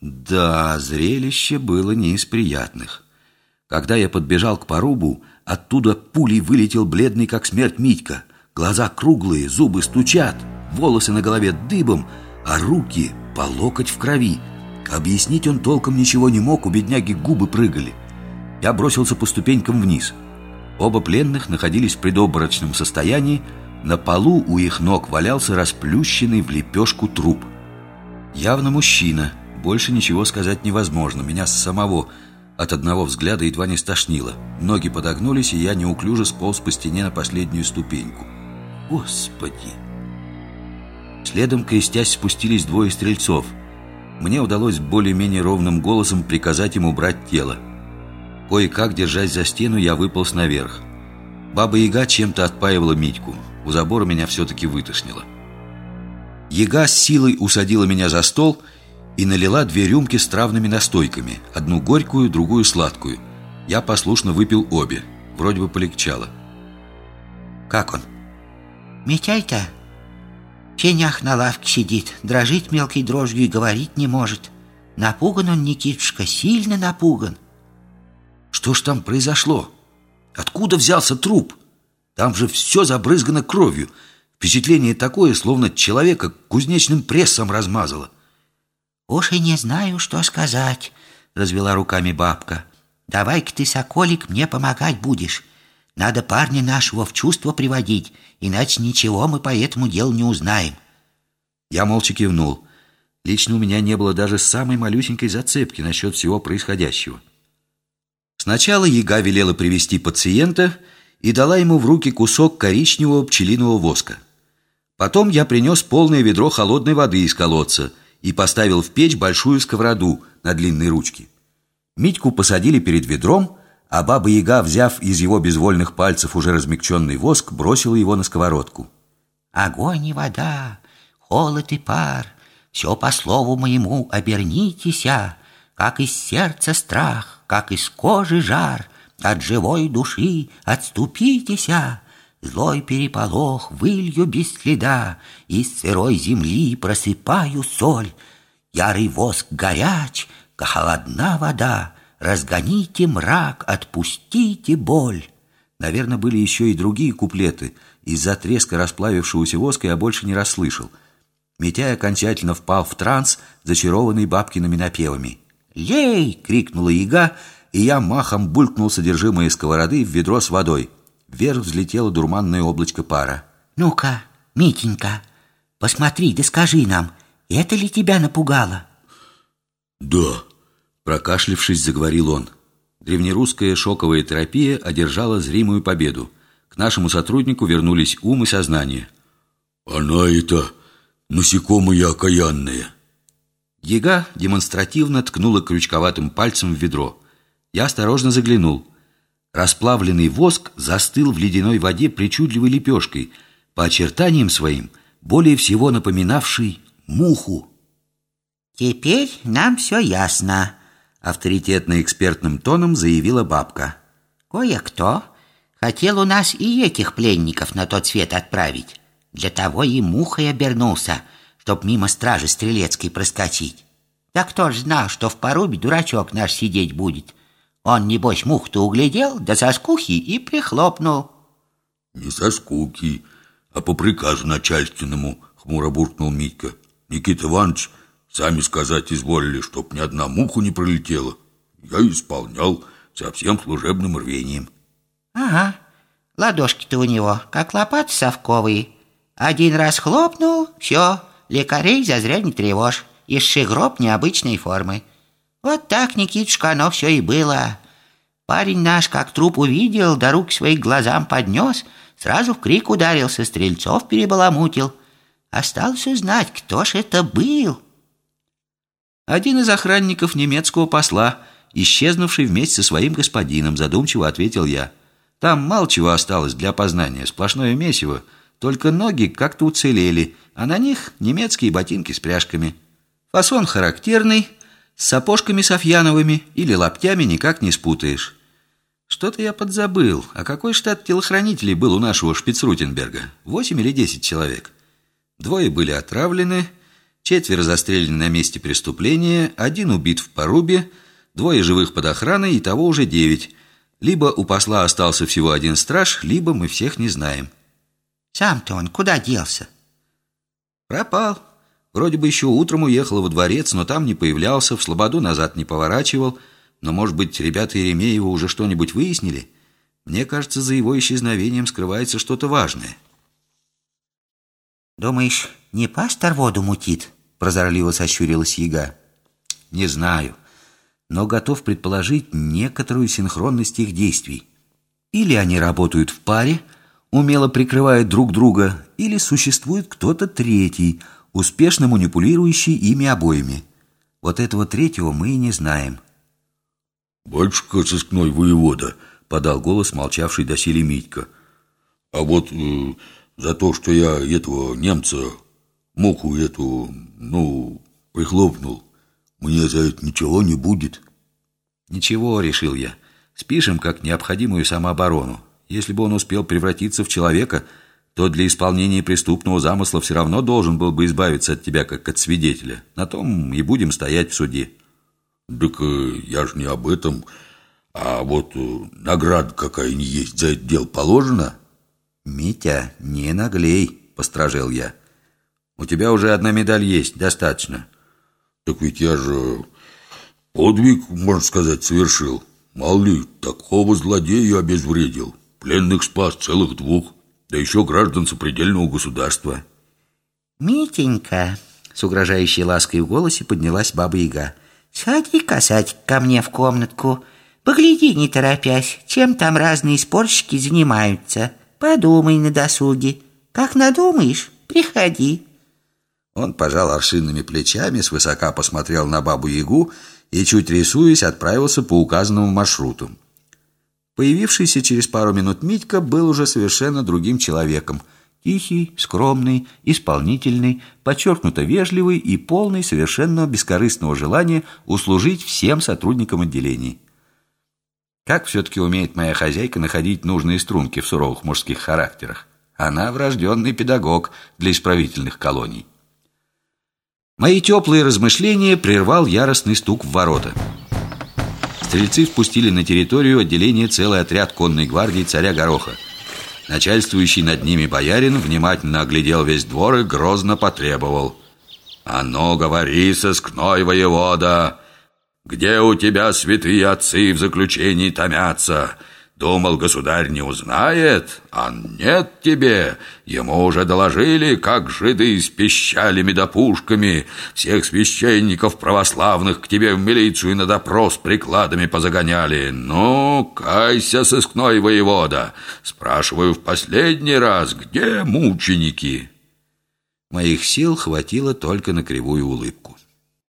Да, зрелище было не из приятных. Когда я подбежал к порубу, оттуда пулей вылетел бледный, как смерть, Митька. Глаза круглые, зубы стучат, волосы на голове дыбом, а руки по локоть в крови. Объяснить он толком ничего не мог, у бедняги губы прыгали. Я бросился по ступенькам вниз. Оба пленных находились в предобморочном состоянии, на полу у их ног валялся расплющенный в лепешку труп. Явно мужчина, больше ничего сказать невозможно. Меня самого от одного взгляда едва не стошнило. Ноги подогнулись, и я неуклюже сполз по стене на последнюю ступеньку. Господи! Следом, крестясь, спустились двое стрельцов. Мне удалось более-менее ровным голосом приказать им убрать тело. Кое-как, держась за стену, я выполз наверх. Баба-яга чем-то отпаивала Митьку. У забора меня все-таки вытошнило. Яга с силой усадила меня за стол и налила две рюмки с травными настойками. Одну горькую, другую сладкую. Я послушно выпил обе. Вроде бы полегчало. «Как он?» «Митяй-то в тенях на лавке сидит, дрожит мелкой дрожью и говорить не может. Напуган он, Никитушка, сильно напуган». «Что ж там произошло? Откуда взялся труп? Там же все забрызгано кровью». Впечатление такое, словно человека кузнечным прессом размазало. «Уж и не знаю, что сказать», — развела руками бабка. «Давай-ка ты, соколик, мне помогать будешь. Надо парня нашего в чувство приводить, иначе ничего мы по этому делу не узнаем». Я молча кивнул. Лично у меня не было даже самой малюсенькой зацепки насчет всего происходящего. Сначала яга велела привести пациента и дала ему в руки кусок коричневого пчелиного воска. Потом я принес полное ведро холодной воды из колодца и поставил в печь большую сковороду на длинной ручке. Митьку посадили перед ведром, а баба-яга, взяв из его безвольных пальцев уже размягченный воск, бросила его на сковородку. «Огонь и вода, холод и пар, все по слову моему обернитеся, как из сердца страх, как из кожи жар, от живой души отступитеся». Злой переполох вылью без следа, Из сырой земли просыпаю соль. Ярый воск горяч, холодна вода, Разгоните мрак, отпустите боль. Наверное, были еще и другие куплеты. Из-за треска расплавившегося воска я больше не расслышал. Митяй окончательно впал в транс, зачарованный бабкиными напевами. «Лей!» — крикнула яга, и я махом булькнул содержимое сковороды в ведро с водой. Вверх взлетело дурманное облачко пара. «Ну-ка, Митенька, посмотри да скажи нам, это ли тебя напугало?» «Да», — прокашлившись, заговорил он. Древнерусская шоковая терапия одержала зримую победу. К нашему сотруднику вернулись ум и сознание. «Она это насекомое окаянное». Ега демонстративно ткнула крючковатым пальцем в ведро. Я осторожно заглянул. Расплавленный воск застыл в ледяной воде причудливой лепешкой, по очертаниям своим более всего напоминавший муху. «Теперь нам все ясно», — авторитетно-экспертным тоном заявила бабка. «Кое-кто хотел у нас и этих пленников на тот свет отправить. Для того и мухой обернулся, чтоб мимо стражи Стрелецкой проскочить. Да кто ж знал, что в порубе дурачок наш сидеть будет?» Он, небось, мух-то углядел, да со скуки и прихлопнул. Не со скуки, а по приказу начальственному, хмуро буркнул Митька. Никита Иванович, сами сказать изволили, чтоб ни одна муха не пролетела. Я исполнял со всем служебным рвением. Ага, ладошки-то у него, как лопаты совковые. Один раз хлопнул, все, лекарей зазря не тревожь. Иши гроб необычной формы. Вот так, Никитушка, оно все и было. Парень наш, как труп увидел, да руки свои глазам поднес, сразу в крик ударился, стрельцов перебаламутил. Осталось узнать, кто ж это был. Один из охранников немецкого посла, исчезнувший вместе со своим господином, задумчиво ответил я. Там мало чего осталось для опознания, сплошное месиво. Только ноги как-то уцелели, а на них немецкие ботинки с пряжками. Фасон характерный, с сапожками Софьяновыми или лаптями никак не спутаешь. Что-то я подзабыл. А какой штат телохранителей был у нашего шпицрутенберга? Восемь или десять человек. Двое были отравлены, Четверо застрелены на месте преступления, один убит в порубе, двое живых под охраной, и того уже девять. Либо у посла остался всего один страж, либо мы всех не знаем. Сам-то он куда делся? Пропал. Вроде бы еще утром уехал во дворец, но там не появлялся, в слободу назад не поворачивал. Но, может быть, ребята Еремеева уже что-нибудь выяснили? Мне кажется, за его исчезновением скрывается что-то важное. Думаешь, не пастор воду мутит? Прозорливо сощурилась яга. Не знаю, но готов предположить некоторую синхронность их действий. Или они работают в паре, умело прикрывают друг друга, или существует кто-то третий, успешно манипулирующий ими обоими. Вот этого третьего мы и не знаем. «Батюшка сыскной воевода», — подал голос молчавший доселе Митька. «А вот э, за то, что я этого немца, муху эту, ну, прихлопнул, мне за это ничего не будет». «Ничего», — решил я. «Спишем как необходимую самооборону. Если бы он успел превратиться в человека, то для исполнения преступного замысла все равно должен был бы избавиться от тебя, как от свидетеля. На том и будем стоять в суде». «Так э, я ж не об этом. А вот э, награда какая-нибудь есть за это дело положена?» «Митя, не наглей», — постражил я. «У тебя уже одна медаль есть, достаточно». «Так ведь я же подвиг, можно сказать, совершил. Мало ли, такого злодея обезвредил. Пленных спас целых двух, да еще граждан сопредельного государства». «Митенька», — с угрожающей лаской в голосе поднялась Баба-Яга, «сади-ка, садь ко мне в комнатку, погляди, не торопясь, чем там разные спорщики занимаются». Подумай на досуге. Как надумаешь, приходи. Он пожал аршинными плечами, свысока посмотрел на бабу-ягу и, чуть рисуясь, отправился по указанному маршруту. Появившийся через пару минут Митька был уже совершенно другим человеком. Тихий, скромный, исполнительный, подчеркнуто вежливый и полный совершенно бескорыстного желания услужить всем сотрудникам отделений. Как все-таки умеет моя хозяйка находить нужные струнки в суровых мужских характерах? Она врожденный педагог для исправительных колоний. Мои теплые размышления прервал яростный стук в ворота. Стрельцы спустили на территорию отделения целый отряд конной гвардии царя Гороха. Начальствующий над ними боярин внимательно оглядел весь двор и грозно потребовал. «А ну, говори, сыскной воевода!» Где у тебя святые отцы в заключении томятся? Думал, государь не узнает, а нет тебе. Ему уже доложили, как жиды с пищалями да пушками всех священников православных к тебе в милицию на допрос прикладами позагоняли. Ну, кайся, сыскной воевода. Спрашиваю в последний раз, где мученики?» Моих сил хватило только на кривую улыбку.